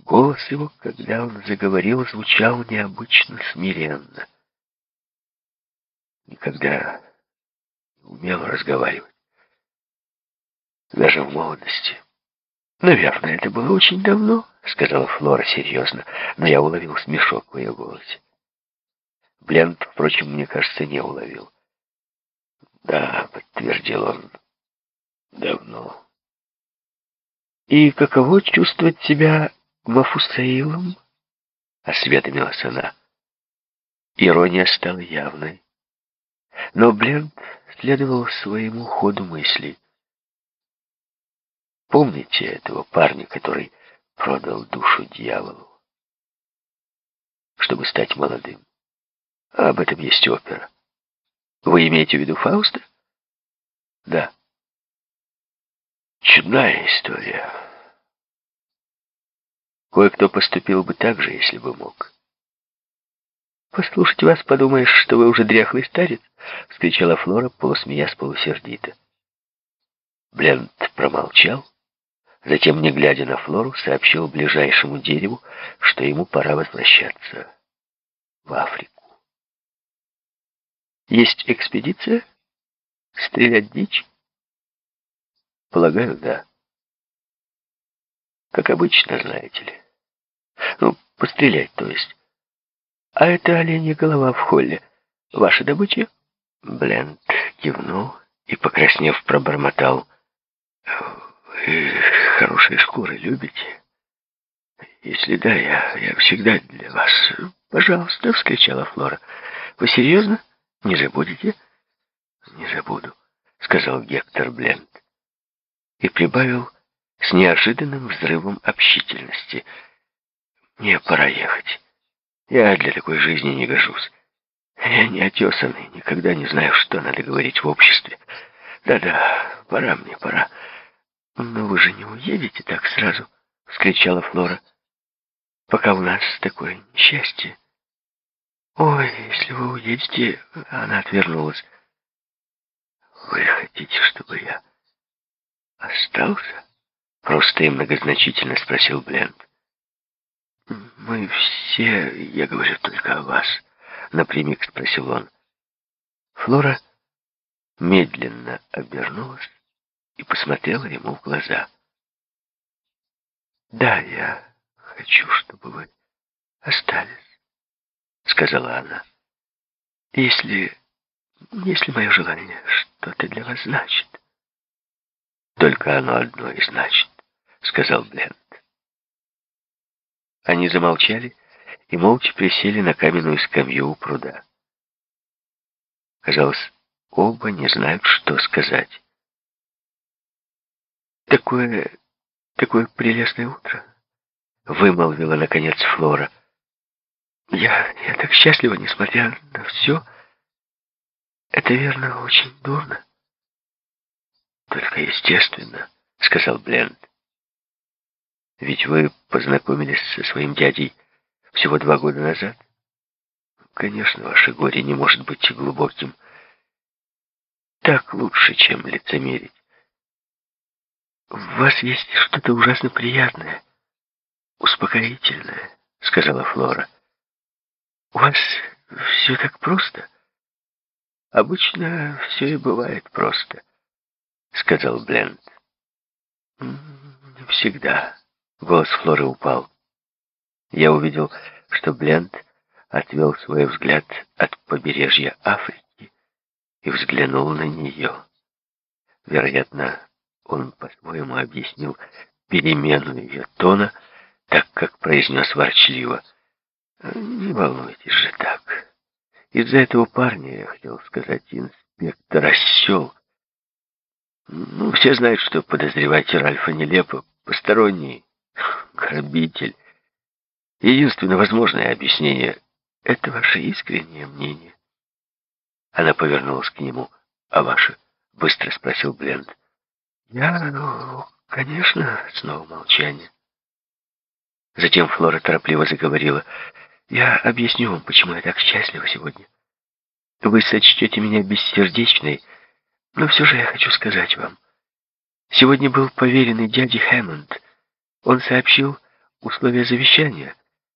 Голос его, когда он заговорил, звучал необычно смиренно. Никогда не умел разговаривать. Даже в молодости. Наверное, это было очень давно, сказала Флора серьезно, но я уловил смешок в ее голосе. Бленд, впрочем, мне кажется, не уловил. Да, подтвердил он, давно. И каково чувствовать себя Мафусаилом? Осведомилась она. Ирония стала явной. Но Бленд следовал своему ходу мыслей. Помните этого парня, который продал душу дьяволу, чтобы стать молодым? Об этом есть опера. Вы имеете в виду Фауста? Да. Чудная история. Кое-кто поступил бы так же, если бы мог. «Послушать вас, подумаешь, что вы уже дряхлый старец!» — вскричала Флора, полусмеясь, полусердито. Бленд промолчал, затем, не глядя на Флору, сообщил ближайшему дереву, что ему пора возвращаться в Африку. Есть экспедиция? Стрелять дичь? Полагаю, да. Как обычно, знаете ли. Пострелять, то есть. А это оленья голова в холле. Ваша добыча? Бленд кивнул и, покраснев, пробормотал. Вы хорошие шкуры любите? Если да, я, я всегда для вас. Пожалуйста, вскричала Флора. Вы серьезно? Не забудете? Не забуду, сказал Гектор Бленд. И прибавил с неожиданным взрывом общительности. Мне пора ехать. Я для такой жизни не гожусь. Я не отесанный, никогда не знаю, что надо говорить в обществе. Да-да, пора мне, пора. Но вы же не уедете так сразу, вскричала Флора. Пока у нас такое несчастье. «Ой, если вы уедете...» Она отвернулась. «Вы хотите, чтобы я остался?» Просто и многозначительно спросил Бленд. «Мы все... Я говорю только о вас», — напрямик спросил он. Флора медленно обернулась и посмотрела ему в глаза. «Да, я хочу, чтобы вы остались». — сказала она. «Если... если мое желание что-то для вас значит...» «Только оно одно и значит», — сказал Бленд. Они замолчали и молча присели на каменную скамью у пруда. Казалось, оба не знают, что сказать. «Такое... такое прелестное утро», — вымолвила, наконец, Флора. Я, я так счастлива, несмотря на все. Это, верно, очень дурно. Только естественно, сказал Бленд. Ведь вы познакомились со своим дядей всего два года назад. Конечно, ваше горе не может быть глубоким. Так лучше, чем лицемерить. В вас есть что-то ужасно приятное, успокоительное, сказала Флора. У вас все так просто? Обычно все и бывает просто, сказал Бленд. Не всегда. Голос Флоры упал. Я увидел, что Бленд отвел свой взгляд от побережья Африки и взглянул на нее. Вероятно, он по-своему объяснил перемену ее тона, так как произнес ворчливо — не волнуйтесь же так. Из-за этого парня, я хотел сказать, инспектор осел. Ну, все знают, что подозревать Ральфа нелепо. Посторонний грабитель. Единственное возможное объяснение — это ваше искреннее мнение. Она повернулась к нему. «А ваше?» — быстро спросил Бленд. «Я, ну, конечно...» — снова молчание. Затем Флора торопливо заговорила. Я объясню вам, почему я так счастлива сегодня. Вы сочтете меня бессердечной, но все же я хочу сказать вам. Сегодня был поверенный дяди Хэммонд. Он сообщил, условия завещания?»